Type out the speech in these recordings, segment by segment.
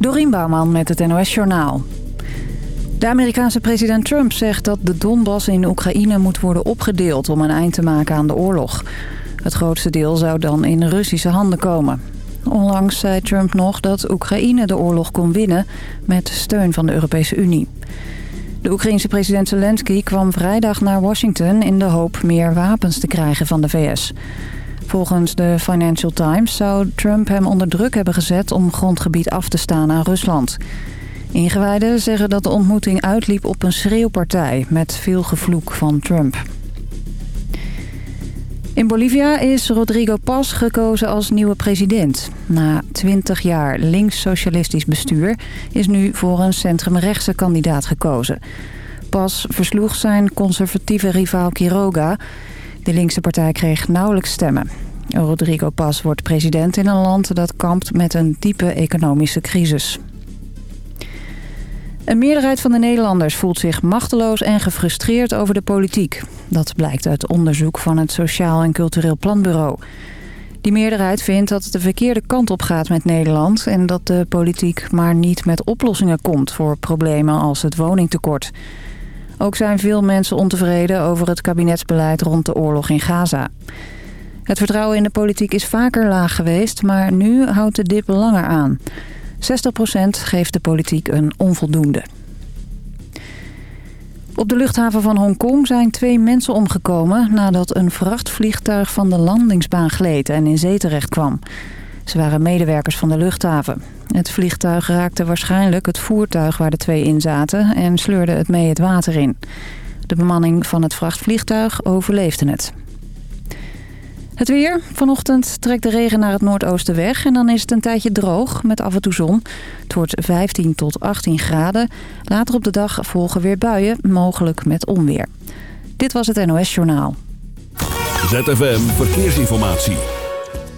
Dorien Bouwman met het NOS Journaal. De Amerikaanse president Trump zegt dat de Donbass in Oekraïne moet worden opgedeeld... om een eind te maken aan de oorlog. Het grootste deel zou dan in Russische handen komen. Onlangs zei Trump nog dat Oekraïne de oorlog kon winnen... met steun van de Europese Unie. De Oekraïense president Zelensky kwam vrijdag naar Washington... in de hoop meer wapens te krijgen van de VS... Volgens de Financial Times zou Trump hem onder druk hebben gezet om grondgebied af te staan aan Rusland. Ingewijden zeggen dat de ontmoeting uitliep op een schreeuwpartij met veel gevloek van Trump. In Bolivia is Rodrigo Paz gekozen als nieuwe president. Na 20 jaar links-socialistisch bestuur is nu voor een centrumrechtse kandidaat gekozen. Paz versloeg zijn conservatieve rivaal Quiroga... De linkse partij kreeg nauwelijks stemmen. Rodrigo Paz wordt president in een land dat kampt met een diepe economische crisis. Een meerderheid van de Nederlanders voelt zich machteloos en gefrustreerd over de politiek. Dat blijkt uit onderzoek van het Sociaal en Cultureel Planbureau. Die meerderheid vindt dat het de verkeerde kant op gaat met Nederland... en dat de politiek maar niet met oplossingen komt voor problemen als het woningtekort... Ook zijn veel mensen ontevreden over het kabinetsbeleid rond de oorlog in Gaza. Het vertrouwen in de politiek is vaker laag geweest, maar nu houdt de dip langer aan. 60% geeft de politiek een onvoldoende. Op de luchthaven van Hongkong zijn twee mensen omgekomen... nadat een vrachtvliegtuig van de landingsbaan gleed en in zee terecht kwam. Ze waren medewerkers van de luchthaven. Het vliegtuig raakte waarschijnlijk het voertuig waar de twee in zaten... en sleurde het mee het water in. De bemanning van het vrachtvliegtuig overleefde het. Het weer. Vanochtend trekt de regen naar het noordoosten weg... en dan is het een tijdje droog met af en toe zon. Het wordt 15 tot 18 graden. Later op de dag volgen weer buien, mogelijk met onweer. Dit was het NOS Journaal. ZFM Verkeersinformatie.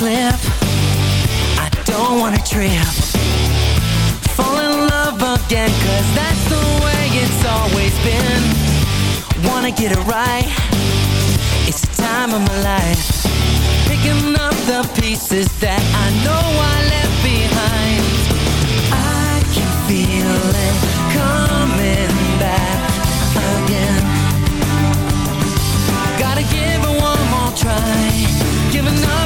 Slip. I don't wanna trip. Fall in love again Cause that's the way it's always been. Wanna get it right. It's the time of my life. Picking up the pieces that I know I left behind. I can feel it coming back again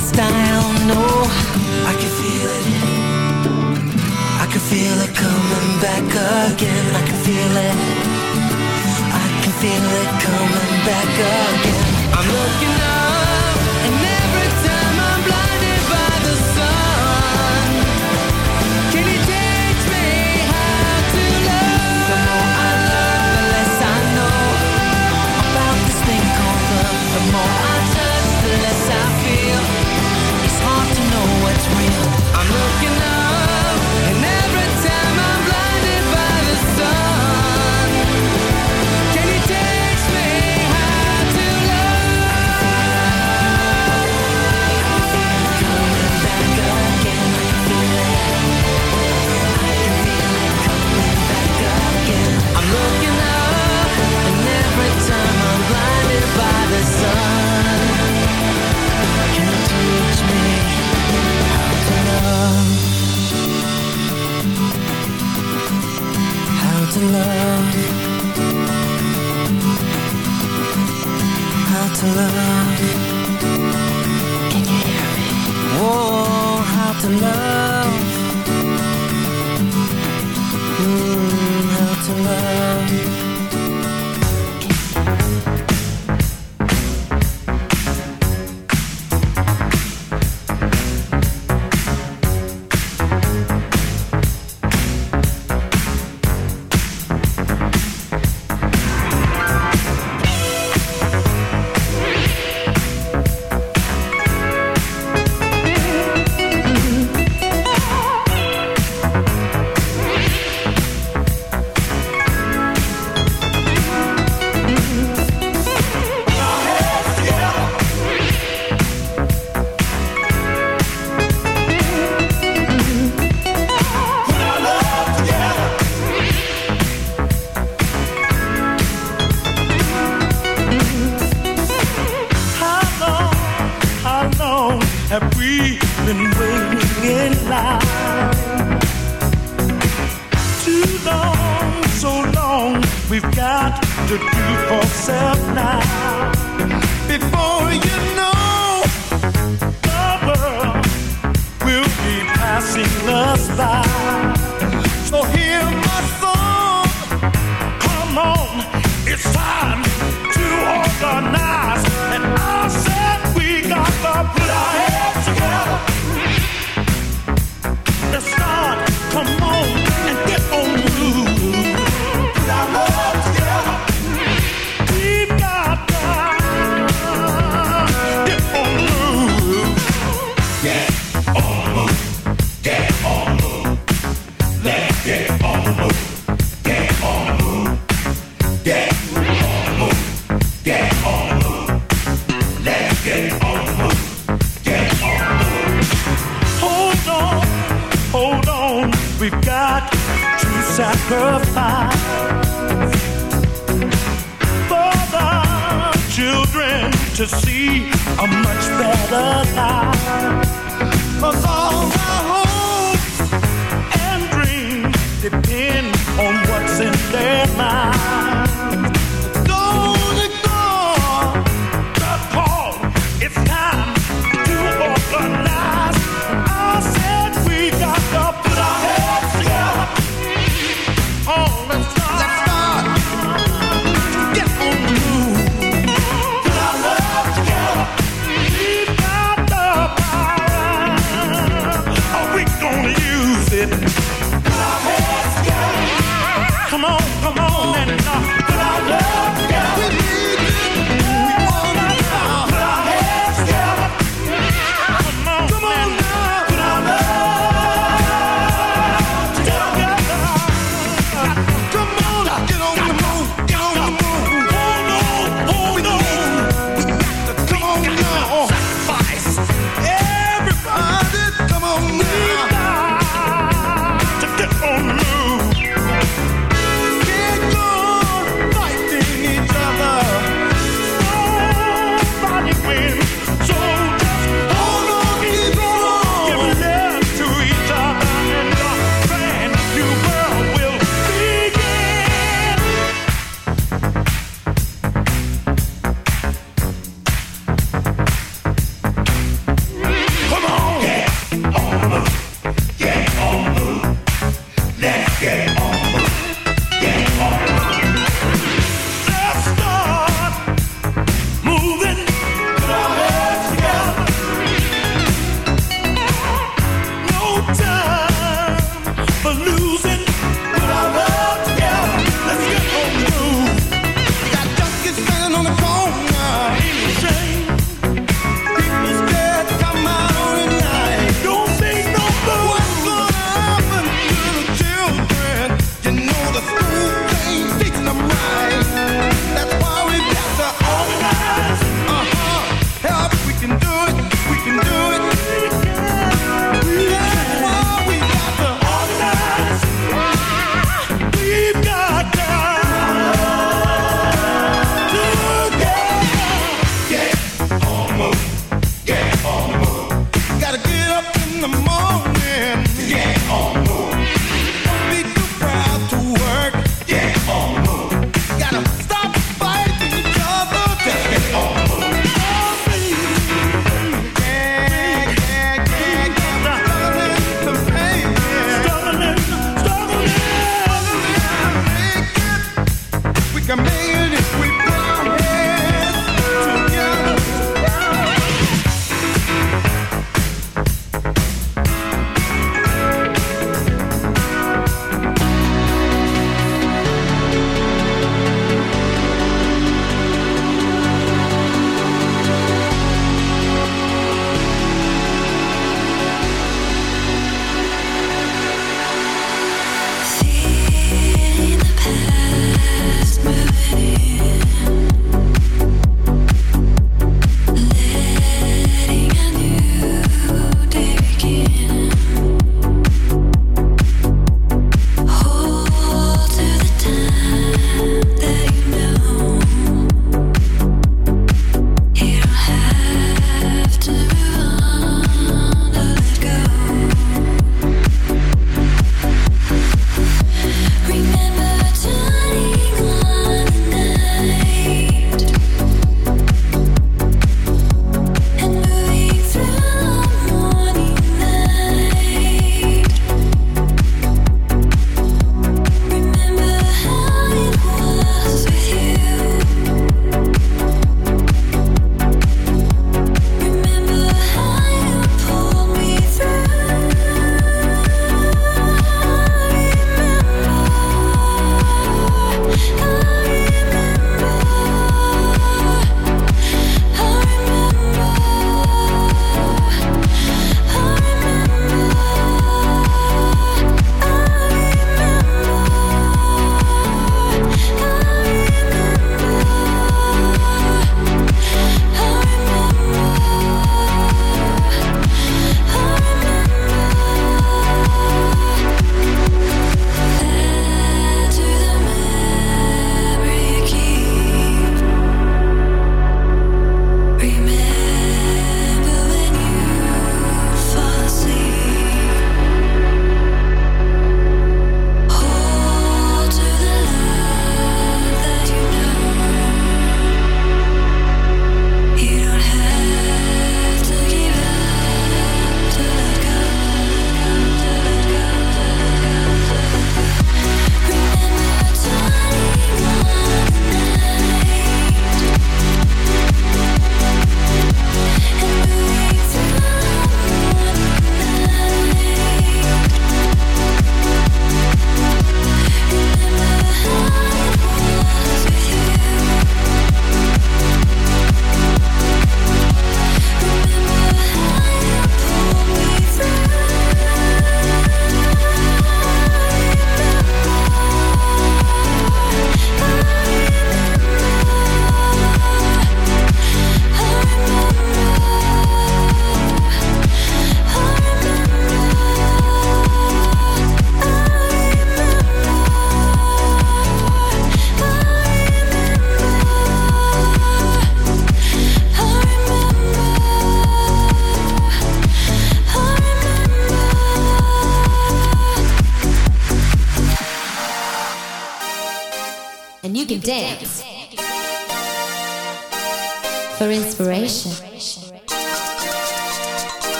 style, no. I can feel it. I can feel it coming back again. I can feel it. I can feel it coming back again. I'm looking up And every time I'm blinded by the sun Can you teach me how to love? The more I love, the less I know About this thing called love The more Come on, come on and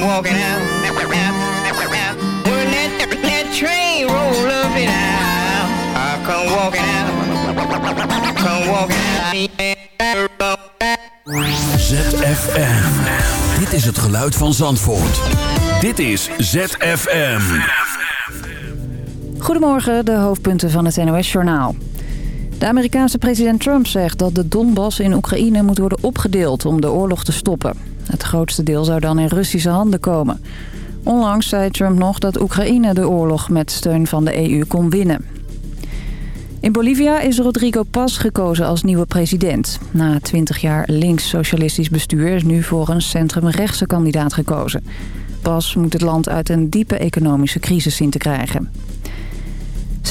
come walking out. When that, that train roll up and out, I come walking out, come walking out. ZFM. Dit is het geluid van Zandvoort. Dit is ZFM. Goedemorgen, de hoofdpunten van het NOS-journaal. De Amerikaanse president Trump zegt dat de Donbass in Oekraïne moet worden opgedeeld om de oorlog te stoppen. Het grootste deel zou dan in Russische handen komen. Onlangs zei Trump nog dat Oekraïne de oorlog met steun van de EU kon winnen. In Bolivia is Rodrigo Paz gekozen als nieuwe president. Na 20 jaar links-socialistisch bestuur is nu voor een centrumrechtse kandidaat gekozen. Paz moet het land uit een diepe economische crisis zien te krijgen.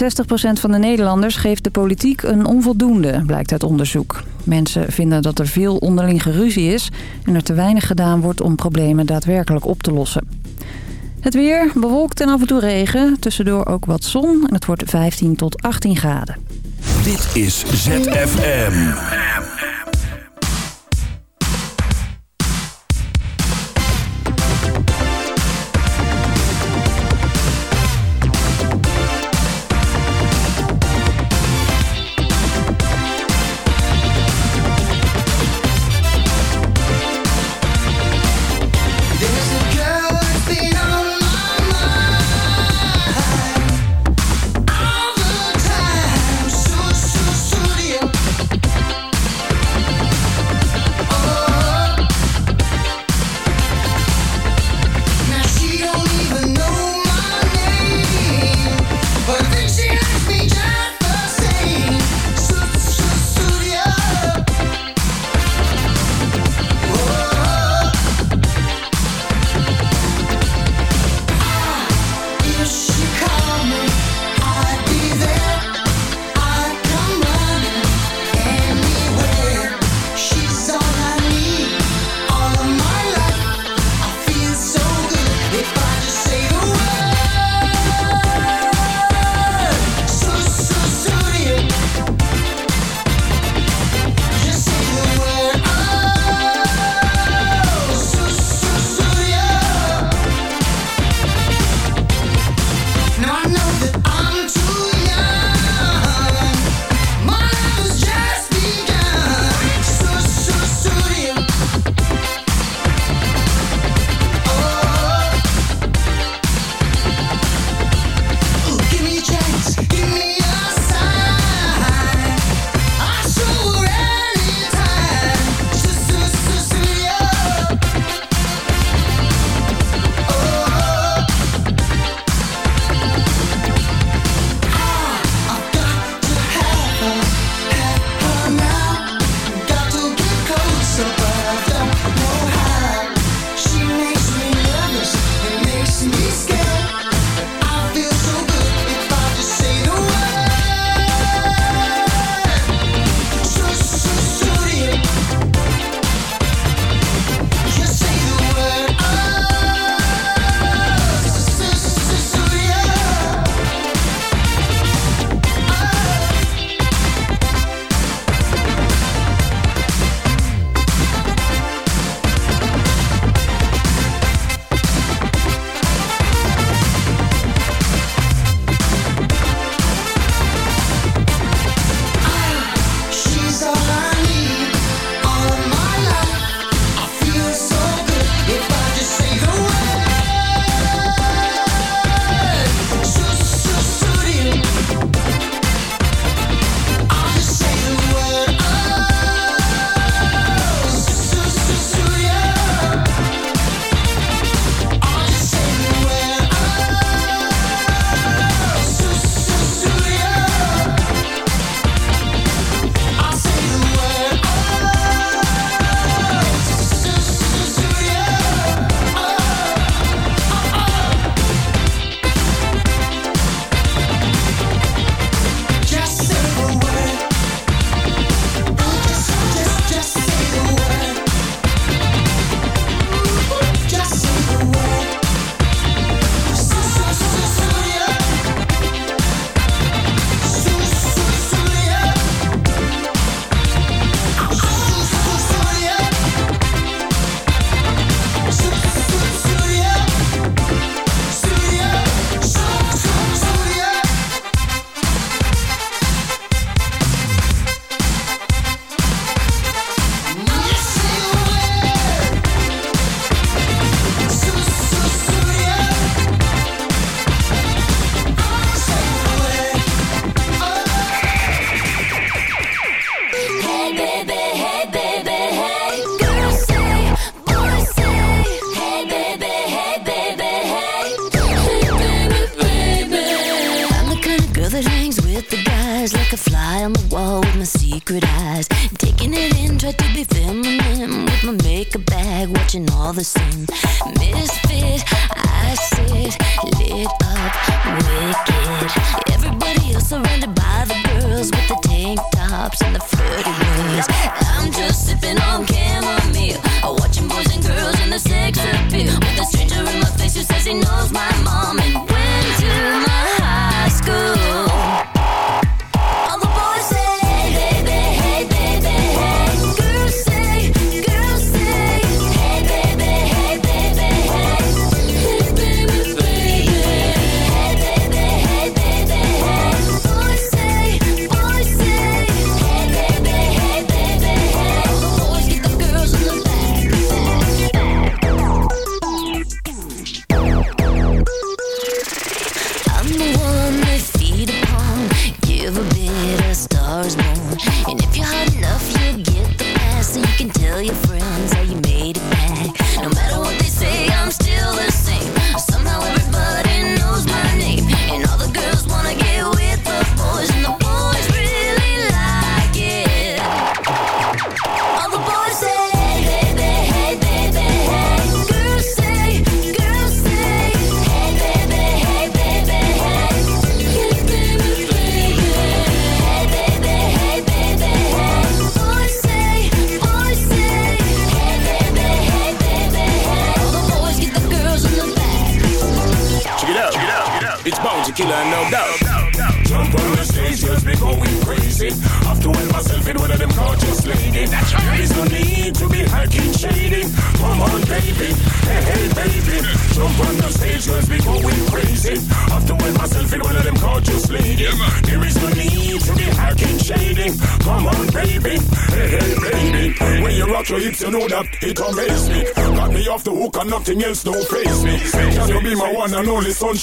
60% van de Nederlanders geeft de politiek een onvoldoende, blijkt uit onderzoek. Mensen vinden dat er veel onderling geruzie is... en er te weinig gedaan wordt om problemen daadwerkelijk op te lossen. Het weer, bewolkt en af en toe regen. Tussendoor ook wat zon en het wordt 15 tot 18 graden. Dit is ZFM.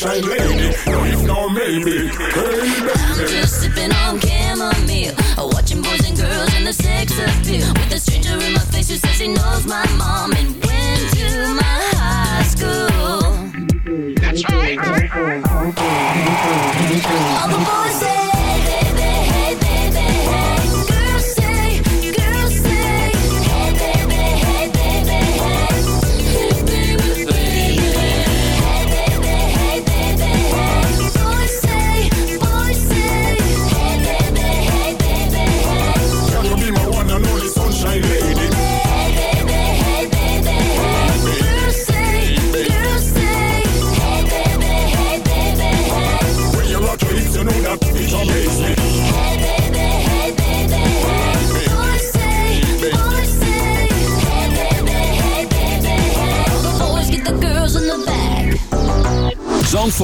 Fine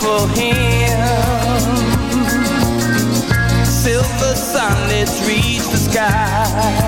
for him. Silver sun, reach the sky.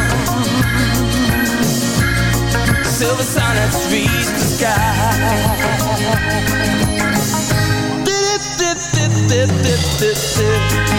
silver sun that reach the sky. Dip, dip, dip,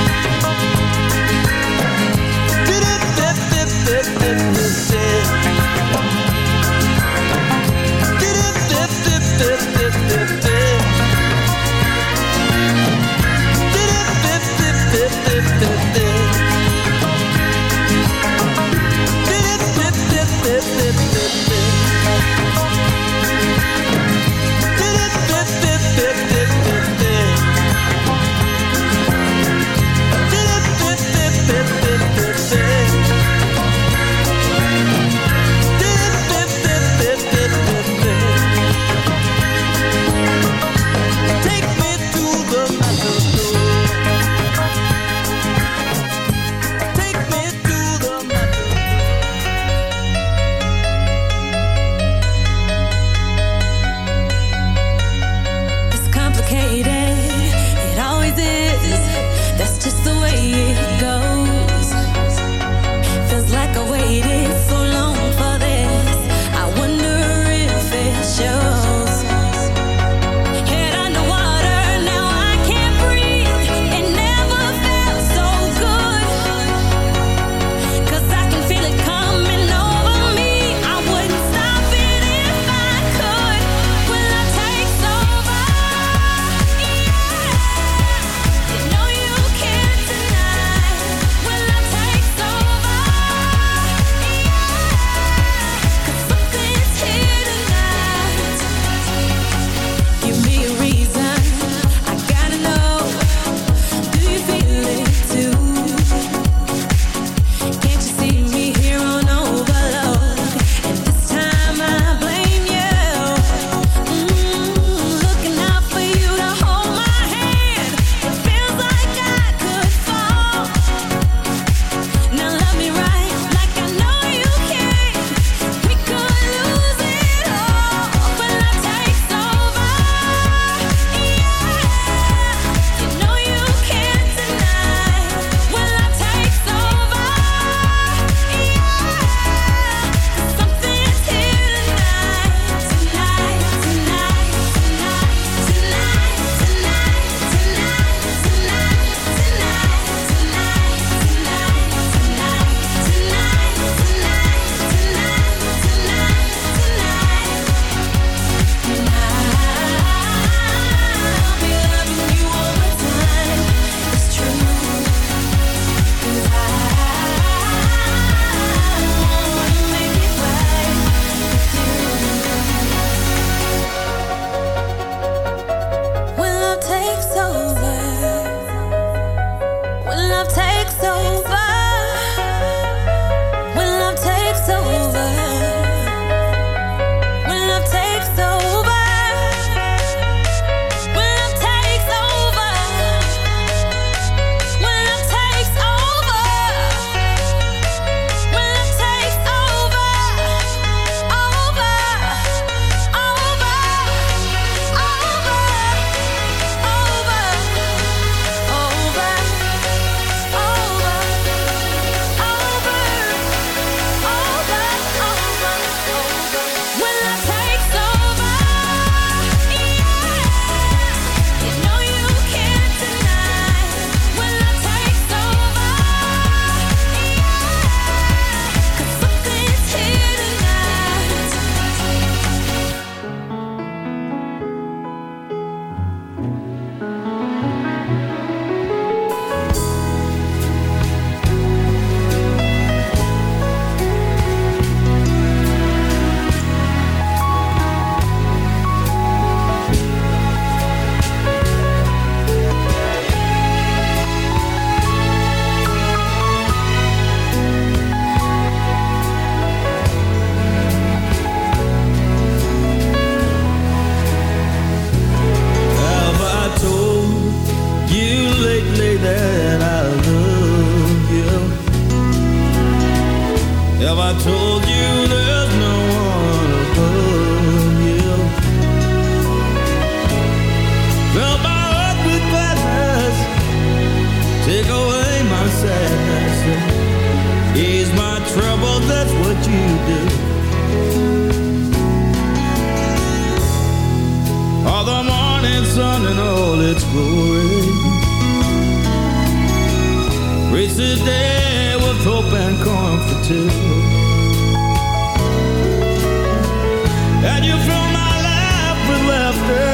And you fill my life with laughter.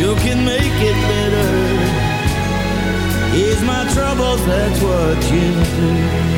You can make it better. Ease my troubles, that's what you do.